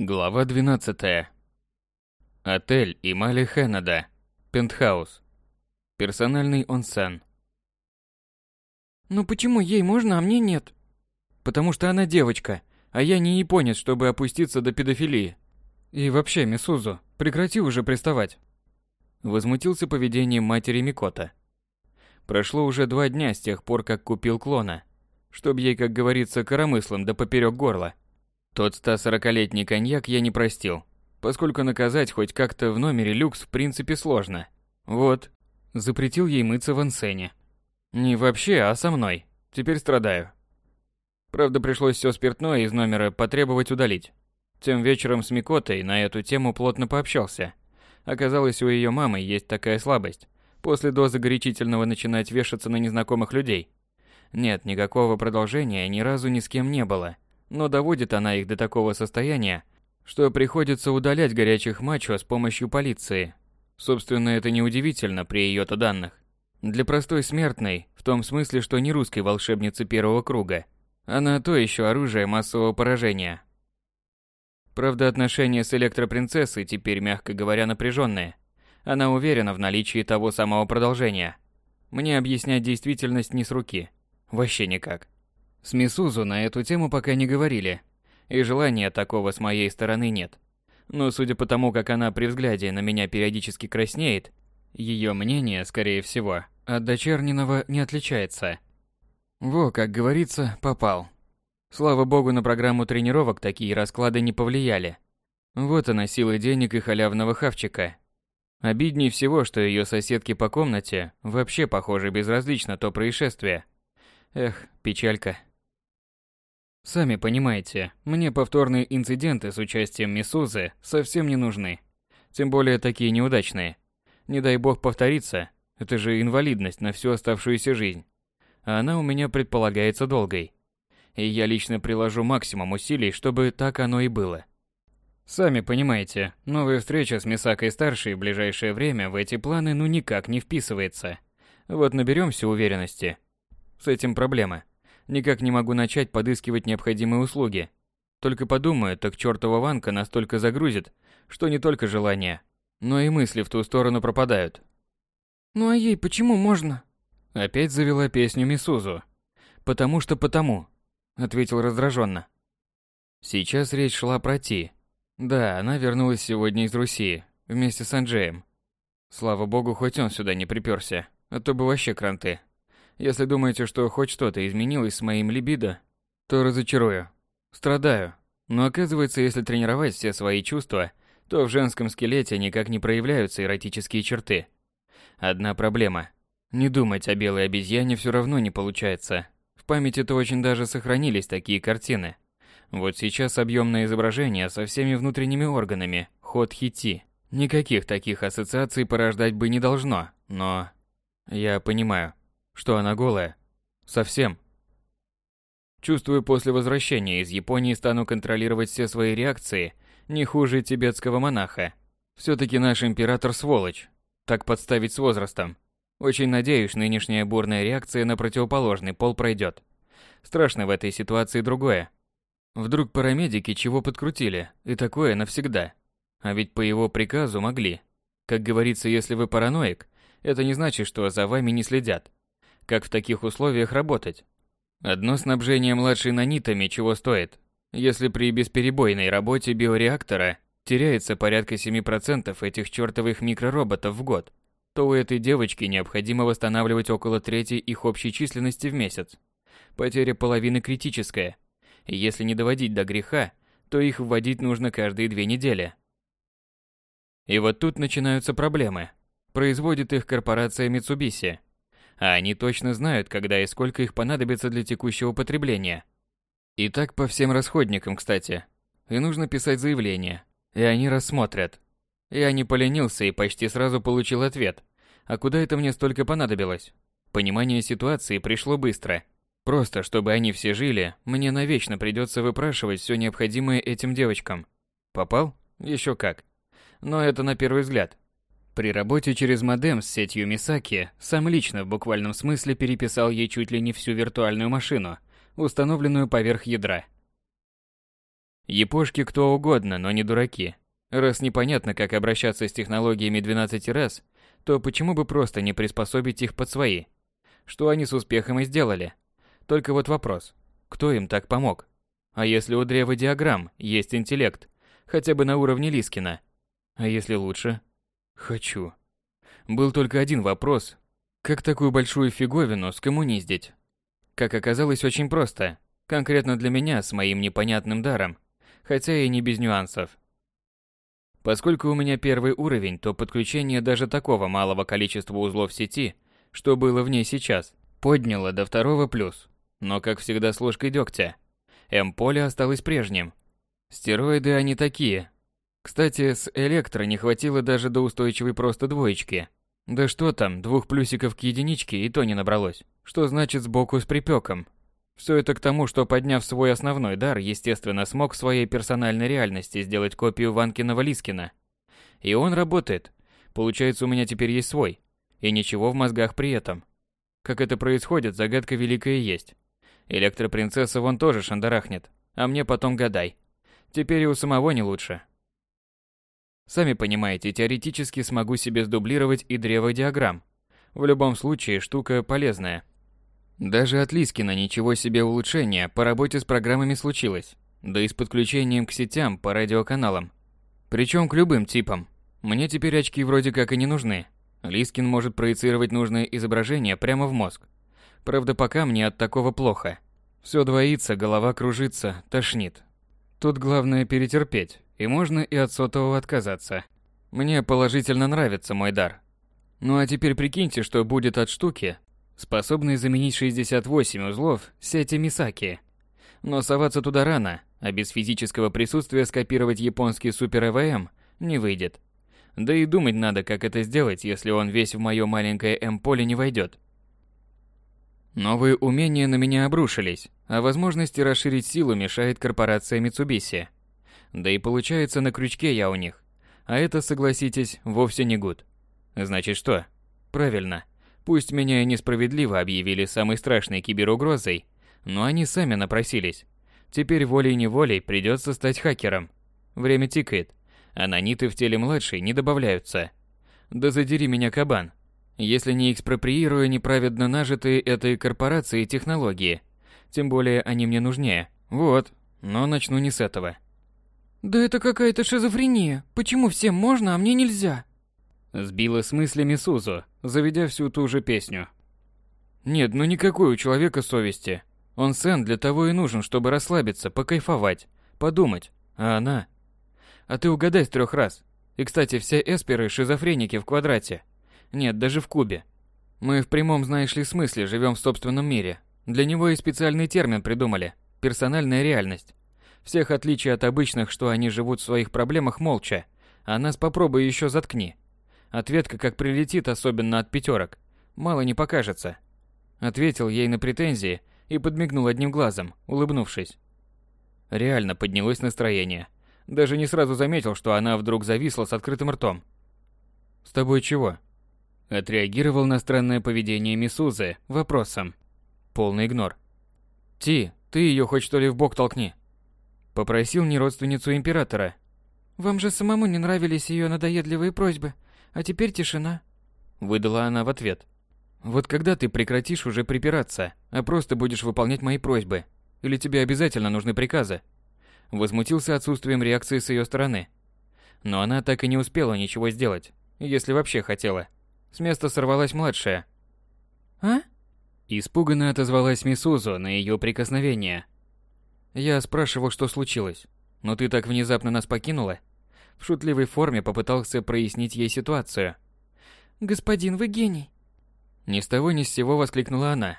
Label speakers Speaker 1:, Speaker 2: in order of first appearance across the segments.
Speaker 1: Глава 12. Отель Имали Хеннеда. Пентхаус. Персональный онсен.
Speaker 2: Ну почему ей можно, а мне нет?
Speaker 1: Потому что она девочка, а я не японец, чтобы опуститься до педофилии. И вообще, Мисузу, прекрати уже приставать. Возмутился поведением матери Микота. Прошло уже два дня с тех пор, как купил клона, чтоб ей, как говорится, коромыслом да поперек горла. Тот 140-летний коньяк я не простил, поскольку наказать хоть как-то в номере люкс в принципе сложно. Вот, запретил ей мыться в ансене. Не вообще, а со мной. Теперь страдаю. Правда, пришлось все спиртное из номера потребовать удалить. Тем вечером с Микотой на эту тему плотно пообщался. Оказалось, у ее мамы есть такая слабость. После дозы горячительного начинать вешаться на незнакомых людей. Нет, никакого продолжения ни разу ни с кем не было – но доводит она их до такого состояния, что приходится удалять горячих мачо с помощью полиции. Собственно, это неудивительно при ее-то данных. Для простой смертной, в том смысле, что не русской волшебницы первого круга, она то еще оружие массового поражения. Правда, отношения с электропринцессой теперь, мягко говоря, напряженные. Она уверена в наличии того самого продолжения. Мне объяснять действительность не с руки. Вообще никак. С Мисузу на эту тему пока не говорили, и желания такого с моей стороны нет. Но судя по тому, как она при взгляде на меня периодически краснеет, ее мнение, скорее всего, от дочерниного не отличается. Во, как говорится, попал. Слава богу, на программу тренировок такие расклады не повлияли. Вот она сила денег и халявного хавчика. Обиднее всего, что ее соседки по комнате вообще, похоже, безразлично то происшествие. Эх, печалька. Сами понимаете, мне повторные инциденты с участием Мисузы совсем не нужны. Тем более такие неудачные. Не дай бог повториться, это же инвалидность на всю оставшуюся жизнь. А она у меня предполагается долгой. И я лично приложу максимум усилий, чтобы так оно и было. Сами понимаете, новая встреча с Мисакой-старшей в ближайшее время в эти планы ну никак не вписывается. Вот наберемся уверенности. С этим проблема. Никак не могу начать подыскивать необходимые услуги. Только подумаю, так чертова ванка настолько загрузит, что не только желания, но и мысли в ту сторону пропадают.
Speaker 2: «Ну а ей почему можно?»
Speaker 1: Опять завела песню Мисузу. «Потому что потому», — ответил раздраженно. Сейчас речь шла про Ти. Да, она вернулась сегодня из Руси, вместе с Анджеем. Слава богу, хоть он сюда не приперся, а то бы вообще кранты. Если думаете, что хоть что-то изменилось с моим либидо, то разочарую. Страдаю. Но оказывается, если тренировать все свои чувства, то в женском скелете никак не проявляются эротические черты. Одна проблема. Не думать о белой обезьяне все равно не получается. В памяти-то очень даже сохранились такие картины. Вот сейчас объемное изображение со всеми внутренними органами, ход хити. Никаких таких ассоциаций порождать бы не должно, но... Я понимаю. Что она голая? Совсем. Чувствую, после возвращения из Японии стану контролировать все свои реакции не хуже тибетского монаха. Все-таки наш император сволочь. Так подставить с возрастом. Очень надеюсь, нынешняя бурная реакция на противоположный пол пройдет. Страшно в этой ситуации другое. Вдруг парамедики чего подкрутили, и такое навсегда. А ведь по его приказу могли. Как говорится, если вы параноик, это не значит, что за вами не следят. Как в таких условиях работать? Одно снабжение младшей нанитами чего стоит? Если при бесперебойной работе биореактора теряется порядка 7% этих чертовых микророботов в год, то у этой девочки необходимо восстанавливать около трети их общей численности в месяц. Потеря половины критическая. И если не доводить до греха, то их вводить нужно каждые две недели. И вот тут начинаются проблемы. Производит их корпорация Mitsubishi – а они точно знают, когда и сколько их понадобится для текущего потребления. И так по всем расходникам, кстати. И нужно писать заявление, и они рассмотрят. Я не поленился и почти сразу получил ответ. А куда это мне столько понадобилось? Понимание ситуации пришло быстро. Просто, чтобы они все жили, мне навечно придется выпрашивать все необходимое этим девочкам. Попал? Еще как. Но это на первый взгляд. При работе через модем с сетью Мисаки сам лично в буквальном смысле переписал ей чуть ли не всю виртуальную машину, установленную поверх ядра. Япошки кто угодно, но не дураки. Раз непонятно, как обращаться с технологиями 12 раз, то почему бы просто не приспособить их под свои? Что они с успехом и сделали. Только вот вопрос, кто им так помог? А если у древа диаграмм есть интеллект, хотя бы на уровне Лискина? А если лучше? Хочу. Был только один вопрос. Как такую большую фиговину скоммуниздить? Как оказалось, очень просто. Конкретно для меня с моим непонятным даром. Хотя и не без нюансов. Поскольку у меня первый уровень, то подключение даже такого малого количества узлов сети, что было в ней сейчас, подняло до второго плюс. Но, как всегда, с ложкой дегтя. М-поле осталось прежним. Стероиды они такие. Кстати, с электро не хватило даже до устойчивой просто двоечки. Да что там, двух плюсиков к единичке и то не набралось. Что значит сбоку с припеком? Все это к тому, что подняв свой основной дар, естественно, смог в своей персональной реальности сделать копию Ванкина-Валискина. И он работает. Получается, у меня теперь есть свой. И ничего в мозгах при этом. Как это происходит, загадка великая есть. Электропринцесса вон тоже шандарахнет, а мне потом гадай. Теперь и у самого не лучше. Сами понимаете, теоретически смогу себе сдублировать и древо диаграмм. В любом случае, штука полезная. Даже от Лискина ничего себе улучшения по работе с программами случилось. Да и с подключением к сетям по радиоканалам. Причем к любым типам. Мне теперь очки вроде как и не нужны. Лискин может проецировать нужное изображение прямо в мозг. Правда, пока мне от такого плохо. Все двоится, голова кружится, тошнит. Тут главное перетерпеть, и можно и от сотового отказаться. Мне положительно нравится мой дар. Ну а теперь прикиньте, что будет от штуки, способной заменить 68 узлов сети Мисаки. Но соваться туда рано, а без физического присутствия скопировать японский супер ЭВМ не выйдет. Да и думать надо, как это сделать, если он весь в моё маленькое М-поле не войдет. Новые умения на меня обрушились, а возможности расширить силу мешает корпорация Mitsubishi. Да и получается на крючке я у них. А это, согласитесь, вовсе не гуд. Значит что? Правильно. Пусть меня и несправедливо объявили самой страшной киберугрозой, но они сами напросились. Теперь волей-неволей придется стать хакером. Время тикает, а наниты в теле младшей не добавляются. Да задери меня, кабан, если не экспроприируя неправедно нажитые этой корпорацией технологии. Тем более они мне нужнее. Вот, но начну не с этого.
Speaker 2: Да это какая-то шизофрения. Почему всем можно, а мне нельзя?
Speaker 1: Сбила с мыслями Сузу, заведя всю ту же песню. Нет, ну никакой у человека совести. Он сен для того и нужен, чтобы расслабиться, покайфовать, подумать. А она? А ты угадай с трех раз. И, кстати, все эсперы шизофреники в квадрате. Нет, даже в кубе. Мы в прямом, знаешь ли, смысле живем в собственном мире. Для него и специальный термин придумали – персональная реальность. Всех отличий от обычных, что они живут в своих проблемах молча, а нас попробуй еще заткни. Ответка как прилетит, особенно от пятерок, мало не покажется. Ответил ей на претензии и подмигнул одним глазом, улыбнувшись. Реально поднялось настроение. Даже не сразу заметил, что она вдруг зависла с открытым ртом. «С тобой чего?» Отреагировал на странное поведение Мисузы вопросом. Полный игнор. «Ти, ты ее хоть что ли в бок толкни!» Попросил не родственницу императора.
Speaker 2: «Вам же самому не нравились ее надоедливые просьбы, а теперь тишина!»
Speaker 1: Выдала она в ответ. «Вот когда ты прекратишь уже припираться, а просто будешь выполнять мои просьбы? Или тебе обязательно нужны приказы?» Возмутился отсутствием реакции с ее стороны. Но она так и не успела ничего сделать, если вообще хотела. С места сорвалась младшая.
Speaker 2: «А?»
Speaker 1: Испуганно отозвалась Мисузу на ее прикосновение. Я спрашивал, что случилось. Но ты так внезапно нас покинула? В шутливой форме попытался прояснить ей ситуацию.
Speaker 2: «Господин, вы гений!»
Speaker 1: Ни с того ни с сего воскликнула она.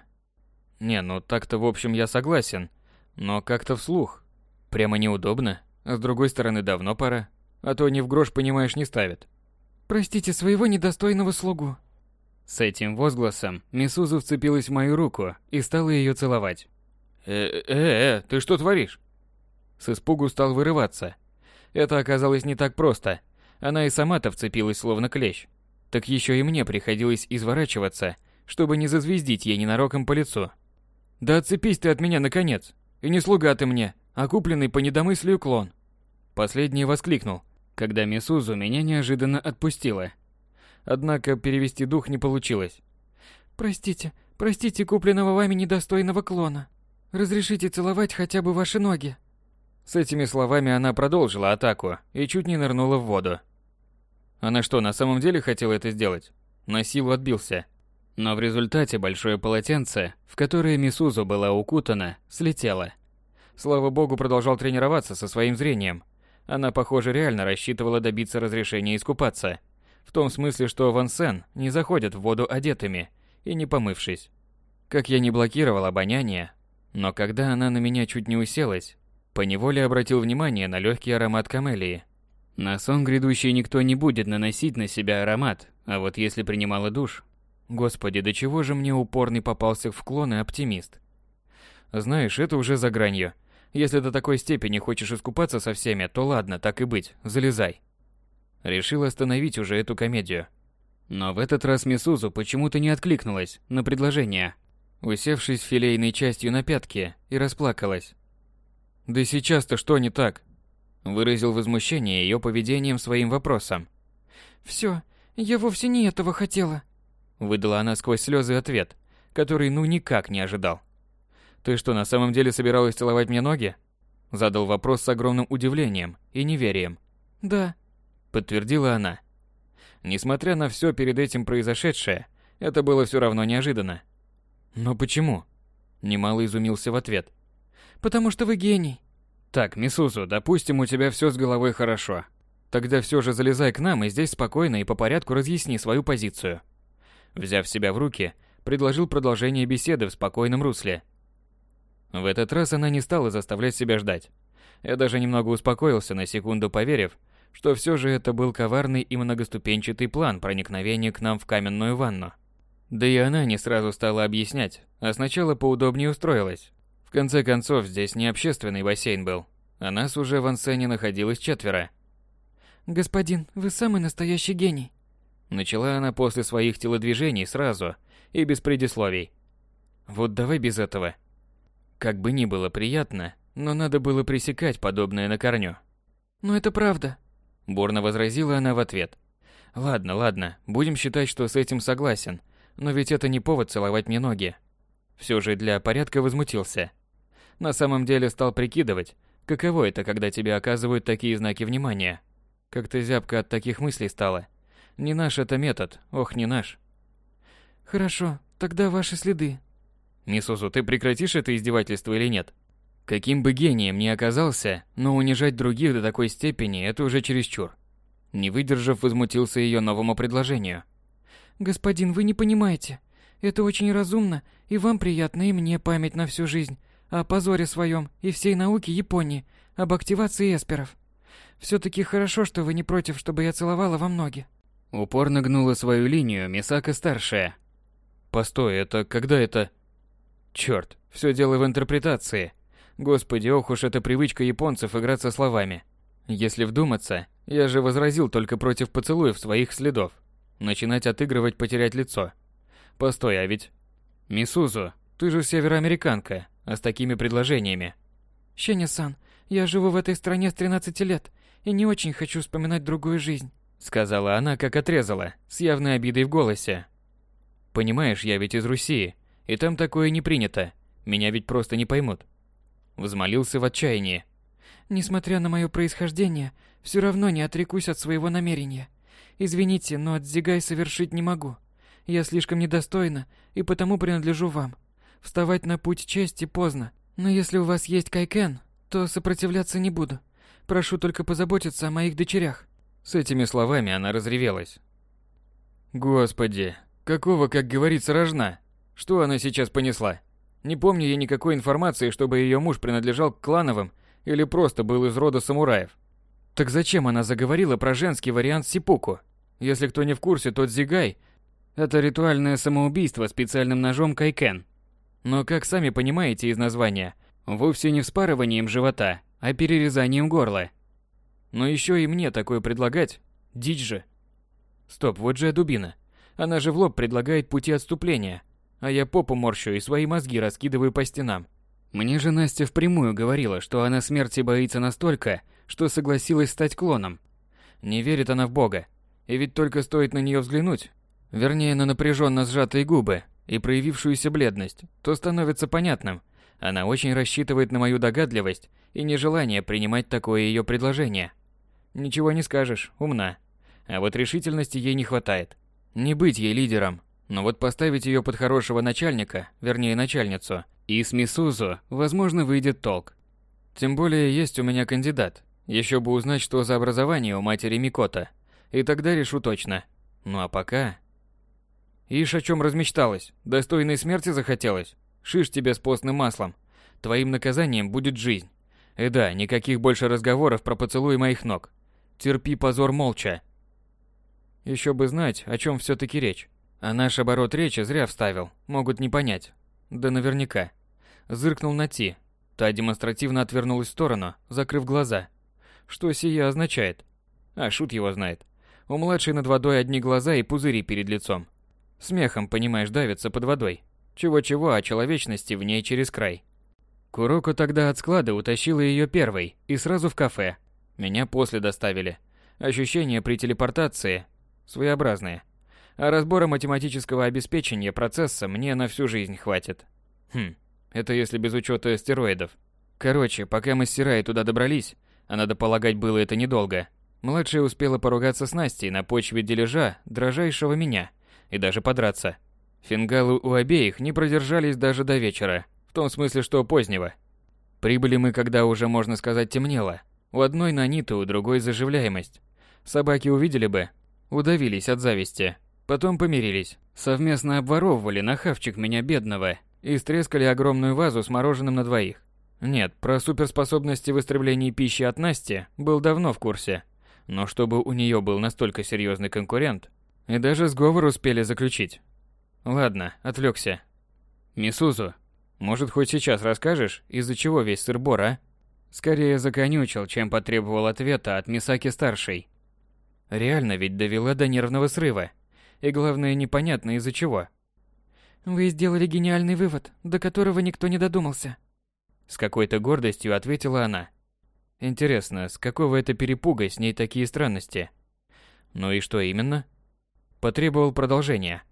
Speaker 1: Не, ну так-то в общем я согласен. Но как-то вслух. Прямо неудобно. А с другой стороны давно пора. А то ни в грош, понимаешь, не ставят.
Speaker 2: Простите своего недостойного слугу.
Speaker 1: С этим возгласом Мисузу вцепилась в мою руку и стала ее целовать. «Э-э-э, ты что творишь?» С испугу стал вырываться. Это оказалось не так просто. Она и сама-то вцепилась словно клещ. Так еще и мне приходилось изворачиваться, чтобы не зазвездить ей ненароком по лицу. «Да отцепись ты от меня, наконец! И не слуга ты мне, а купленный по недомыслию клон. Последний воскликнул, когда Мисузу меня неожиданно отпустила. Однако перевести дух не получилось.
Speaker 2: «Простите, простите купленного вами недостойного клона. Разрешите целовать хотя бы ваши ноги».
Speaker 1: С этими словами она продолжила атаку и чуть не нырнула в воду. Она что, на самом деле хотела это сделать? На силу отбился. Но в результате большое полотенце, в которое Мисузу была укутана, слетело. Слава богу, продолжал тренироваться со своим зрением. Она, похоже, реально рассчитывала добиться разрешения искупаться. В том смысле, что Ван Сен не заходят в воду одетыми и не помывшись. Как я не блокировал обоняние, но когда она на меня чуть не уселась, поневоле обратил внимание на легкий аромат камелии. На сон грядущий никто не будет наносить на себя аромат, а вот если принимала душ... Господи, до чего же мне упорный попался в клоны оптимист. Знаешь, это уже за гранью. Если до такой степени хочешь искупаться со всеми, то ладно, так и быть, залезай. Решил остановить уже эту комедию. Но в этот раз Мисузу почему-то не откликнулась на предложение, усевшись филейной частью на пятки, и расплакалась. «Да сейчас-то что не так?» Выразил возмущение ее поведением своим вопросом.
Speaker 2: «Всё, я вовсе не этого хотела»,
Speaker 1: выдала она сквозь слезы ответ, который ну никак не ожидал. «Ты что, на самом деле собиралась целовать мне ноги?» Задал вопрос с огромным удивлением и неверием.
Speaker 2: «Да»,
Speaker 1: подтвердила она. Несмотря на все перед этим произошедшее, это было все равно неожиданно. Но почему? Немало изумился в ответ.
Speaker 2: Потому что вы гений.
Speaker 1: Так, Мисузу, допустим, у тебя все с головой хорошо. Тогда все же залезай к нам и здесь спокойно и по порядку разъясни свою позицию. Взяв себя в руки, предложил продолжение беседы в спокойном русле. В этот раз она не стала заставлять себя ждать. Я даже немного успокоился, на секунду поверив, что все же это был коварный и многоступенчатый план проникновения к нам в каменную ванну. Да и она не сразу стала объяснять, а сначала поудобнее устроилась. В конце концов, здесь не общественный бассейн был, а нас уже в ансене находилось четверо.
Speaker 2: «Господин, вы самый настоящий гений»,
Speaker 1: Начала она после своих телодвижений сразу и без предисловий. Вот давай без этого. Как бы ни было приятно, но надо было пресекать подобное на корню.
Speaker 2: Но это правда.
Speaker 1: Бурно возразила она в ответ. Ладно, ладно, будем считать, что с этим согласен, но ведь это не повод целовать мне ноги. Все же для порядка возмутился. На самом деле стал прикидывать, каково это, когда тебе оказывают такие знаки внимания. Как-то зябко от таких мыслей стало. Не наш это метод, ох, не наш.
Speaker 2: Хорошо, тогда ваши следы.
Speaker 1: Мисузу, ты прекратишь это издевательство или нет? Каким бы гением ни оказался, но унижать других до такой степени – это уже чересчур. Не выдержав, возмутился ее новому предложению.
Speaker 2: «Господин, вы не понимаете. Это очень разумно, и вам приятно, и мне память на всю жизнь. О позоре своем и всей науке Японии, об активации эсперов. Все-таки хорошо, что вы не против, чтобы я целовала вам ноги».
Speaker 1: Упорно гнула свою линию Мисака-старшая. «Постой, это когда это...» Черт, все дело в интерпретации. Господи, ох уж эта привычка японцев играть со словами. Если вдуматься, я же возразил только против поцелуев своих следов. Начинать отыгрывать потерять лицо. Постой, а ведь... Мисузу, ты же североамериканка, а с такими предложениями...
Speaker 2: Щеня-сан, я живу в этой стране с 13 лет и не очень хочу вспоминать другую жизнь.
Speaker 1: Сказала она, как отрезала, с явной обидой в голосе. Понимаешь, я ведь из Руси, и там такое не принято. Меня ведь просто не поймут. Взмолился в отчаянии.
Speaker 2: Несмотря на мое происхождение, все равно не отрекусь от своего намерения. Извините, но от совершить не могу. Я слишком недостойна и потому принадлежу вам. Вставать на путь чести поздно, но если у вас есть Кайкен, то сопротивляться не буду. Прошу только позаботиться о моих дочерях.
Speaker 1: С этими словами она разревелась. Господи, какого, как говорится, рожна? Что она сейчас понесла? Не помню я никакой информации, чтобы ее муж принадлежал к клановым или просто был из рода самураев. Так зачем она заговорила про женский вариант сипуку? Если кто не в курсе, тот зигай – это ритуальное самоубийство специальным ножом кайкен. Но, как сами понимаете из названия, вовсе не вспарыванием живота, а перерезанием горла. Но еще и мне такое предлагать – дичь же. Стоп, вот же дубина. Она же в лоб предлагает пути отступления – а я попу морщу и свои мозги раскидываю по стенам. Мне же Настя впрямую говорила, что она смерти боится настолько, что согласилась стать клоном. Не верит она в Бога. И ведь только стоит на нее взглянуть, вернее на напряженно сжатые губы и проявившуюся бледность, то становится понятным. Она очень рассчитывает на мою догадливость и нежелание принимать такое ее предложение. Ничего не скажешь, умна. А вот решительности ей не хватает. Не быть ей лидером, но вот поставить ее под хорошего начальника, вернее начальницу, и с Мисузу, возможно, выйдет толк. Тем более есть у меня кандидат. Еще бы узнать, что за образование у матери Микота. И тогда решу точно. Ну а пока... Ишь, о чем размечталась? Достойной смерти захотелось? Шиш тебе с постным маслом. Твоим наказанием будет жизнь. И да, никаких больше разговоров про поцелуй моих ног. Терпи позор молча. Еще бы знать, о чем все-таки речь. А наш оборот речи зря вставил, могут не понять. Да наверняка. Зыркнул на Ти. Та демонстративно отвернулась в сторону, закрыв глаза. Что сия означает? А шут его знает. У младшей над водой одни глаза и пузыри перед лицом. Смехом, понимаешь, давится под водой. Чего-чего, а человечности в ней через край. Куроко тогда от склада утащила ее первой и сразу в кафе. Меня после доставили. Ощущения при телепортации своеобразные. А разбора математического обеспечения процесса мне на всю жизнь хватит. Хм, это если без учета стероидов. Короче, пока мы с туда добрались, а надо полагать было это недолго, младшая успела поругаться с Настей на почве дележа дрожайшего меня и даже подраться. Фингалы у обеих не продержались даже до вечера, в том смысле, что позднего. Прибыли мы, когда уже, можно сказать, темнело. У одной наниты, у другой заживляемость. Собаки увидели бы, удавились от зависти. Потом помирились, совместно обворовывали на хавчик меня бедного и стрескали огромную вазу с мороженым на двоих. Нет, про суперспособности в истреблении пищи от Насти был давно в курсе. Но чтобы у нее был настолько серьезный конкурент, и даже сговор успели заключить. Ладно, отвлекся. Мисузу, может, хоть сейчас расскажешь, из-за чего весь сыр-бор, а? Скорее законючил, чем потребовал ответа от Мисаки-старшей. Реально ведь довела до нервного срыва. И главное, непонятно из-за чего.
Speaker 2: Вы сделали гениальный вывод, до которого никто не додумался.
Speaker 1: С какой-то гордостью ответила она. Интересно, с какого это перепуга с ней такие странности? Ну и что именно? Потребовал продолжения.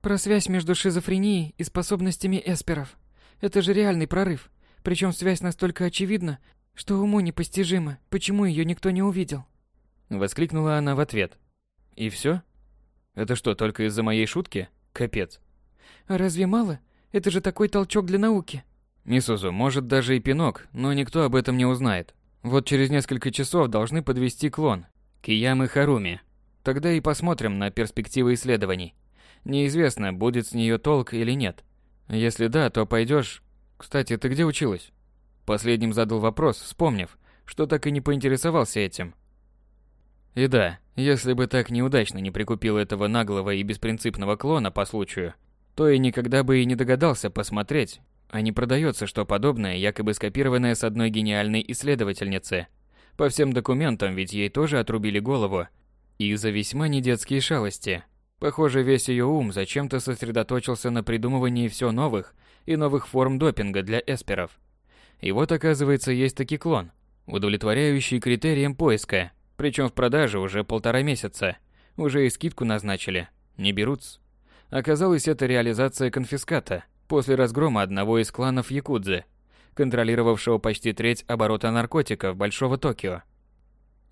Speaker 2: Про связь между шизофренией и способностями эсперов. Это же реальный прорыв. Причем связь настолько очевидна, что уму непостижимо, почему ее никто не увидел.
Speaker 1: Воскликнула она в ответ. И все? Это что, только из-за моей шутки? Капец.
Speaker 2: А разве мало? Это же такой толчок для науки.
Speaker 1: Мисузу, может даже и пинок, но никто об этом не узнает. Вот через несколько часов должны подвести клон. Киямы Харуми. Тогда и посмотрим на перспективы исследований. Неизвестно, будет с нее толк или нет. Если да, то пойдешь. Кстати, ты где училась? Последним задал вопрос, вспомнив, что так и не поинтересовался этим. И да, если бы так неудачно не прикупил этого наглого и беспринципного клона по случаю, то и никогда бы и не догадался посмотреть, а не продается что подобное, якобы скопированное с одной гениальной исследовательницы. По всем документам ведь ей тоже отрубили голову. И за весьма недетские шалости. Похоже, весь ее ум зачем-то сосредоточился на придумывании все новых и новых форм допинга для эсперов. И вот, оказывается, есть таки клон, удовлетворяющий критериям поиска, причем в продаже уже полтора месяца. Уже и скидку назначили. Не берутся. Оказалось, это реализация конфиската после разгрома одного из кланов Якудзы, контролировавшего почти треть оборота наркотиков Большого Токио.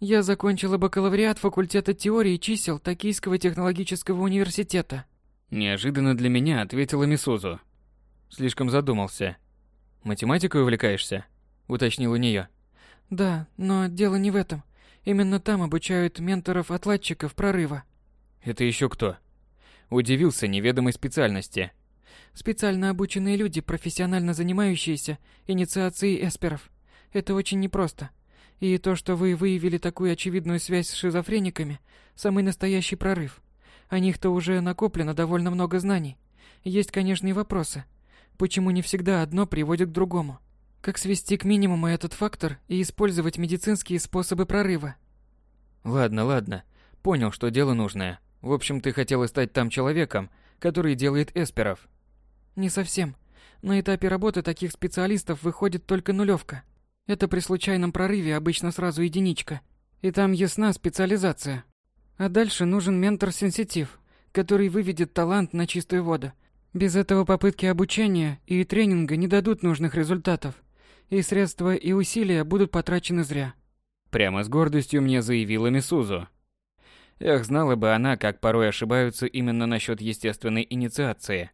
Speaker 2: Я закончила бакалавриат факультета теории чисел Токийского технологического университета.
Speaker 1: Неожиданно для меня ответила Мисузу. Слишком задумался. Математикой увлекаешься? Уточнил у нее.
Speaker 2: Да, но дело не в этом. Именно там обучают менторов-отладчиков прорыва.
Speaker 1: Это еще кто? Удивился неведомой специальности.
Speaker 2: Специально обученные люди, профессионально занимающиеся инициацией эсперов. Это очень непросто. И то, что вы выявили такую очевидную связь с шизофрениками, самый настоящий прорыв. О них-то уже накоплено довольно много знаний. Есть, конечно, и вопросы. Почему не всегда одно приводит к другому? Как свести к минимуму этот фактор и использовать медицинские способы прорыва?
Speaker 1: Ладно, ладно. Понял, что дело нужное. В общем, ты хотела стать там человеком, который делает эсперов.
Speaker 2: Не совсем. На этапе работы таких специалистов выходит только нулевка. Это при случайном прорыве обычно сразу единичка. И там ясна специализация. А дальше нужен ментор-сенситив, который выведет талант на чистую воду. Без этого попытки обучения и тренинга не дадут нужных результатов. И средства, и усилия будут потрачены зря.
Speaker 1: Прямо с гордостью мне заявила Мисузу. Эх, знала бы она, как порой ошибаются именно насчет естественной инициации.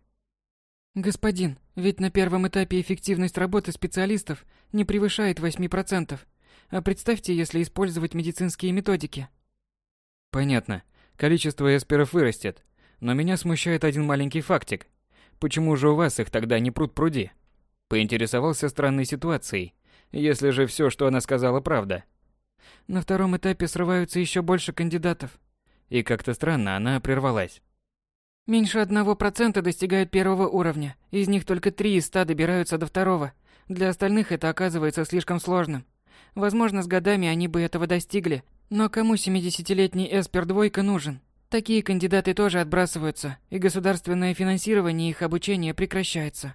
Speaker 2: Господин, ведь на первом этапе эффективность работы специалистов не превышает 8%. А представьте, если использовать медицинские методики.
Speaker 1: Понятно. Количество эсперов вырастет. Но меня смущает один маленький фактик. Почему же у вас их тогда не пруд пруди? Поинтересовался странной ситуацией. Если же все, что она сказала, правда.
Speaker 2: На втором этапе срываются еще больше кандидатов.
Speaker 1: И как-то странно она прервалась.
Speaker 2: Меньше одного процента достигают первого уровня. Из них только три из ста добираются до второго. Для остальных это оказывается слишком сложным. Возможно, с годами они бы этого достигли, но кому 70-летний эспер двойка нужен? Такие кандидаты тоже отбрасываются, и государственное финансирование их обучения прекращается.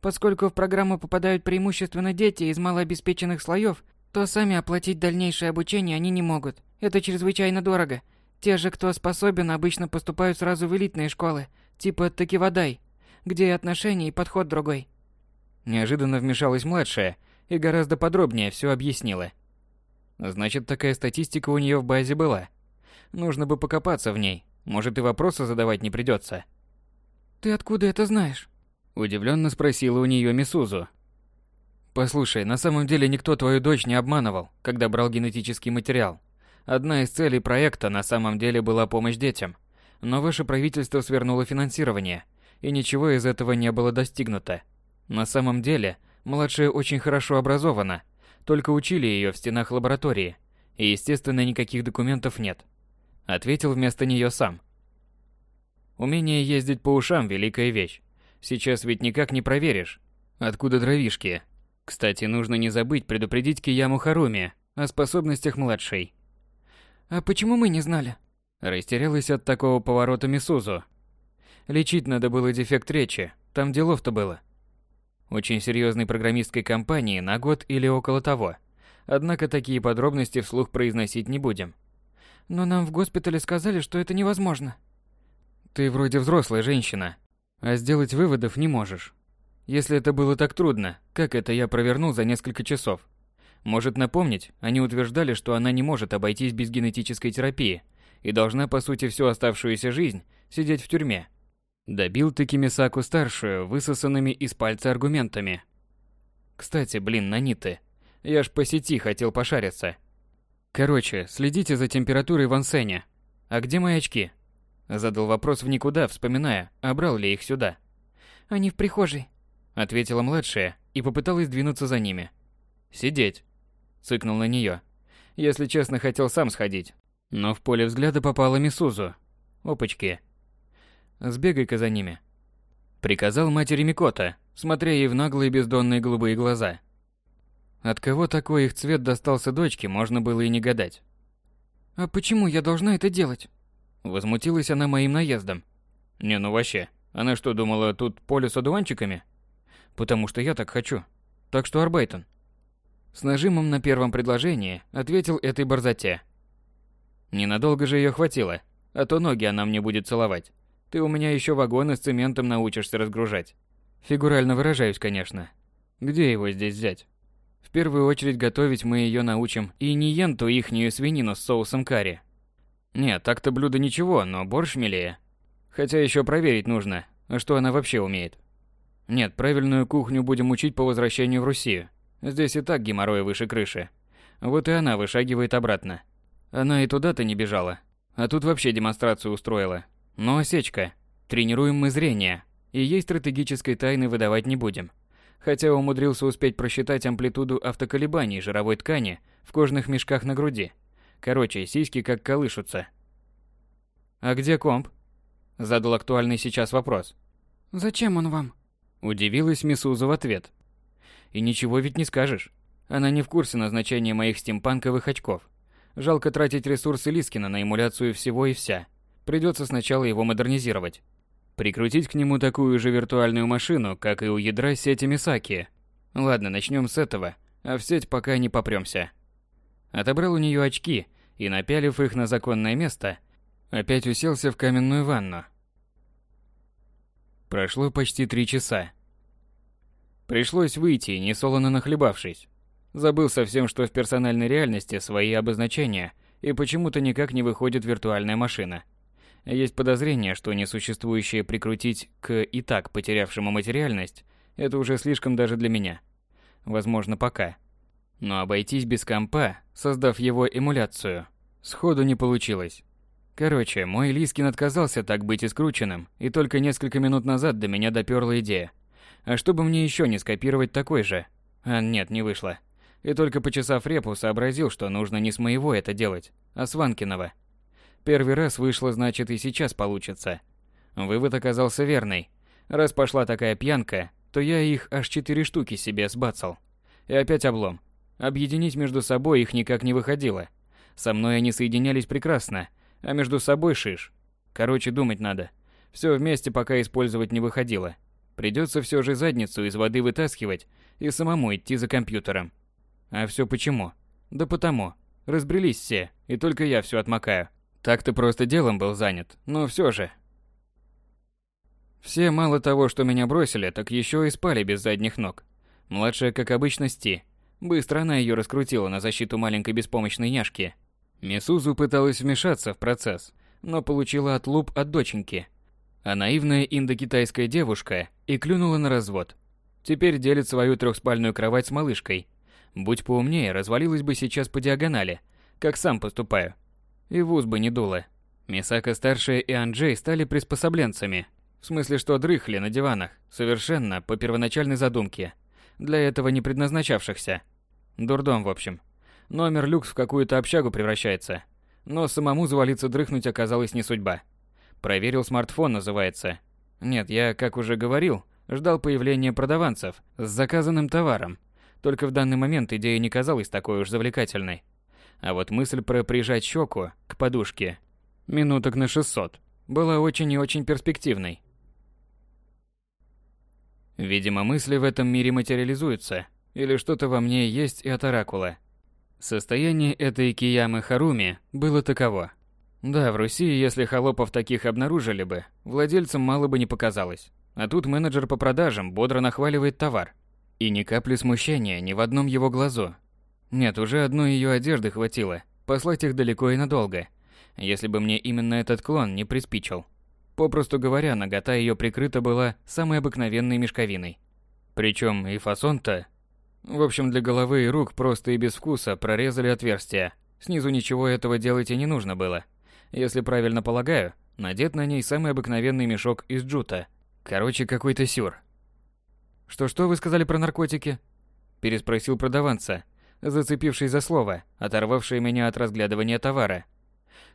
Speaker 2: Поскольку в программу попадают преимущественно дети из малообеспеченных слоев, то сами оплатить дальнейшее обучение они не могут. Это чрезвычайно дорого. Те же, кто способен, обычно поступают сразу в элитные школы, типа Такивадай, где и отношения, и подход другой.
Speaker 1: Неожиданно вмешалась младшая и гораздо подробнее все объяснила. Значит, такая статистика у нее в базе была. Нужно бы покопаться в ней. Может, и вопросы задавать не придется.
Speaker 2: Ты откуда это знаешь?
Speaker 1: Удивленно спросила у нее Мисузу. Послушай, на самом деле никто твою дочь не обманывал, когда брал генетический материал. Одна из целей проекта на самом деле была помощь детям. Но ваше правительство свернуло финансирование, и ничего из этого не было достигнуто. На самом деле, младшая очень хорошо образована, только учили ее в стенах лаборатории, и, естественно, никаких документов нет. Ответил вместо нее сам. Умение ездить по ушам – великая вещь. Сейчас ведь никак не проверишь, откуда дровишки. Кстати, нужно не забыть предупредить Кияму Харуми о способностях младшей.
Speaker 2: А почему мы не знали?
Speaker 1: Растерялась от такого поворота Мисузу. Лечить надо было дефект речи, там делов-то было. Очень серьезной программистской компании на год или около того. Однако такие подробности вслух произносить не будем.
Speaker 2: Но нам в госпитале сказали, что это невозможно.
Speaker 1: Ты вроде взрослая женщина, а сделать выводов не можешь. Если это было так трудно, как это я провернул за несколько часов? Может напомнить, они утверждали, что она не может обойтись без генетической терапии и должна, по сути, всю оставшуюся жизнь сидеть в тюрьме. Добил таки Мисаку старшую высосанными из пальца аргументами. Кстати, блин, наниты. Я ж по сети хотел пошариться. Короче, следите за температурой в ансене. А где мои очки? Задал вопрос в никуда, вспоминая, а брал ли их сюда.
Speaker 2: Они в прихожей.
Speaker 1: Ответила младшая и попыталась двинуться за ними. Сидеть. Цыкнул на нее. Если честно, хотел сам сходить. Но в поле взгляда попала Мисузу. Опачки. Сбегай-ка за ними. Приказал матери Микота, смотря ей в наглые бездонные голубые глаза. От кого такой их цвет достался дочке, можно было и не гадать.
Speaker 2: «А почему я должна это делать?»
Speaker 1: Возмутилась она моим наездом. «Не, ну вообще, она что, думала, тут поле с одуванчиками?» «Потому что я так хочу. Так что Арбайтон». С нажимом на первом предложении ответил этой борзоте. Ненадолго же ее хватило, а то ноги она мне будет целовать. Ты у меня еще вагоны с цементом научишься разгружать. Фигурально выражаюсь, конечно. Где его здесь взять? В первую очередь готовить мы ее научим и не енту ихнюю свинину с соусом карри. Нет, так-то блюдо ничего, но борщ милее. Хотя еще проверить нужно, а что она вообще умеет. Нет, правильную кухню будем учить по возвращению в Россию. Здесь и так геморрой выше крыши. Вот и она вышагивает обратно. Она и туда-то не бежала. А тут вообще демонстрацию устроила. Но осечка. Тренируем мы зрение, и ей стратегической тайны выдавать не будем. Хотя умудрился успеть просчитать амплитуду автоколебаний жировой ткани в кожных мешках на груди. Короче, сиськи как колышутся. «А где комп?» Задал актуальный сейчас вопрос.
Speaker 2: «Зачем он вам?»
Speaker 1: Удивилась Мисуза в ответ. «И ничего ведь не скажешь. Она не в курсе назначения моих стимпанковых очков. Жалко тратить ресурсы Лискина на эмуляцию всего и вся. Придется сначала его модернизировать. Прикрутить к нему такую же виртуальную машину, как и у ядра сети Мисаки. Ладно, начнем с этого, а в сеть пока не попремся. Отобрал у нее очки и, напялив их на законное место, опять уселся в каменную ванну. Прошло почти три часа. Пришлось выйти, несолоно нахлебавшись. Забыл совсем, что в персональной реальности свои обозначения, и почему-то никак не выходит виртуальная машина. Есть подозрение, что несуществующее прикрутить к и так потерявшему материальность – это уже слишком даже для меня. Возможно, пока. Но обойтись без компа, создав его эмуляцию, сходу не получилось. Короче, мой Лискин отказался так быть искрученным, и только несколько минут назад до меня доперла идея. А чтобы мне еще не скопировать такой же? А нет, не вышло и только почесав репу сообразил, что нужно не с моего это делать, а с Ванкиного. Первый раз вышло, значит и сейчас получится. Вывод оказался верный. Раз пошла такая пьянка, то я их аж четыре штуки себе сбацал. И опять облом. Объединить между собой их никак не выходило. Со мной они соединялись прекрасно, а между собой шиш. Короче, думать надо. Все вместе пока использовать не выходило. Придется все же задницу из воды вытаскивать и самому идти за компьютером. А все почему? Да потому. Разбрелись все, и только я все отмокаю. Так-то просто делом был занят, но все же. Все мало того, что меня бросили, так еще и спали без задних ног. Младшая, как обычно, Сти. Быстро она ее раскрутила на защиту маленькой беспомощной няшки. Мисузу пыталась вмешаться в процесс, но получила отлуп от доченьки. А наивная индокитайская девушка и клюнула на развод. Теперь делит свою трехспальную кровать с малышкой – Будь поумнее, развалилась бы сейчас по диагонали, как сам поступаю. И вуз бы не дуло. Мисака-старшая и Анджей стали приспособленцами. В смысле, что дрыхли на диванах, совершенно по первоначальной задумке. Для этого не предназначавшихся. Дурдом, в общем. Номер люкс в какую-то общагу превращается. Но самому завалиться дрыхнуть оказалось не судьба. Проверил смартфон, называется. Нет, я, как уже говорил, ждал появления продаванцев с заказанным товаром. Только в данный момент идея не казалась такой уж завлекательной. А вот мысль про прижать щеку к подушке минуток на 600 была очень и очень перспективной. Видимо, мысли в этом мире материализуются, или что-то во мне есть и от оракула. Состояние этой Киямы Харуми было таково. Да, в Руси, если холопов таких обнаружили бы, владельцам мало бы не показалось. А тут менеджер по продажам бодро нахваливает товар – и ни капли смущения ни в одном его глазу. Нет, уже одной ее одежды хватило. Послать их далеко и надолго. Если бы мне именно этот клон не приспичил. Попросту говоря, нагота ее прикрыта была самой обыкновенной мешковиной. Причем и фасон-то... В общем, для головы и рук просто и без вкуса прорезали отверстия. Снизу ничего этого делать и не нужно было. Если правильно полагаю, надет на ней самый обыкновенный мешок из джута. Короче, какой-то сюр. «Что-что вы сказали про наркотики?» Переспросил продаванца, зацепивший за слово, оторвавшее меня от разглядывания товара.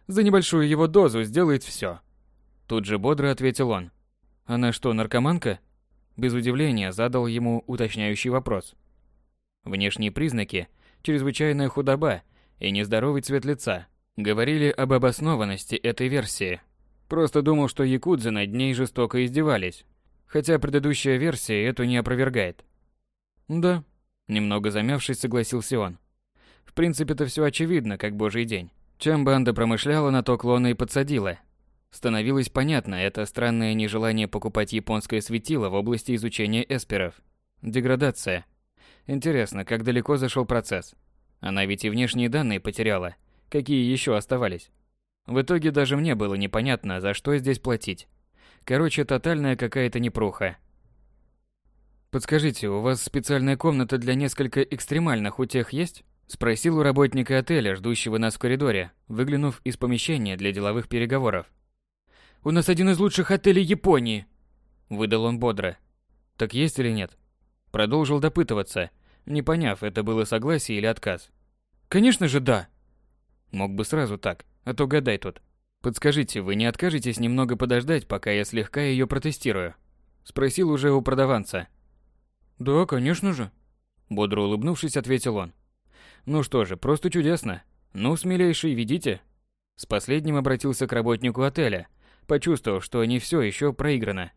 Speaker 1: «За небольшую его дозу сделает все. Тут же бодро ответил он. «Она что, наркоманка?» Без удивления задал ему уточняющий вопрос. Внешние признаки, чрезвычайная худоба и нездоровый цвет лица, говорили об обоснованности этой версии. Просто думал, что якудзы над ней жестоко издевались, хотя предыдущая версия эту не опровергает. Да, немного замявшись, согласился он. В принципе-то все очевидно, как божий день. Чем банда промышляла, на то клона и подсадила. Становилось понятно это странное нежелание покупать японское светило в области изучения эсперов. Деградация. Интересно, как далеко зашел процесс? Она ведь и внешние данные потеряла. Какие еще оставались? В итоге даже мне было непонятно, за что здесь платить. Короче, тотальная какая-то непруха. Подскажите, у вас специальная комната для несколько экстремальных утех есть? Спросил у работника отеля, ждущего нас в коридоре, выглянув из помещения для деловых переговоров. «У нас один из лучших отелей Японии!» Выдал он бодро. «Так есть или нет?» Продолжил допытываться, не поняв, это было согласие или отказ. «Конечно же да!» Мог бы сразу так, а то гадай тут. Подскажите, вы не откажетесь немного подождать, пока я слегка ее протестирую? Спросил уже у продаванца. Да, конечно же. Бодро улыбнувшись, ответил он. Ну что же, просто чудесно. Ну, смелейший, ведите. С последним обратился к работнику отеля, почувствовав, что не все еще проиграно.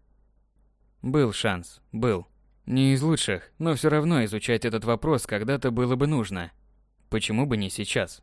Speaker 1: Был шанс, был. Не из лучших, но все равно изучать этот вопрос когда-то было бы нужно. Почему бы не сейчас?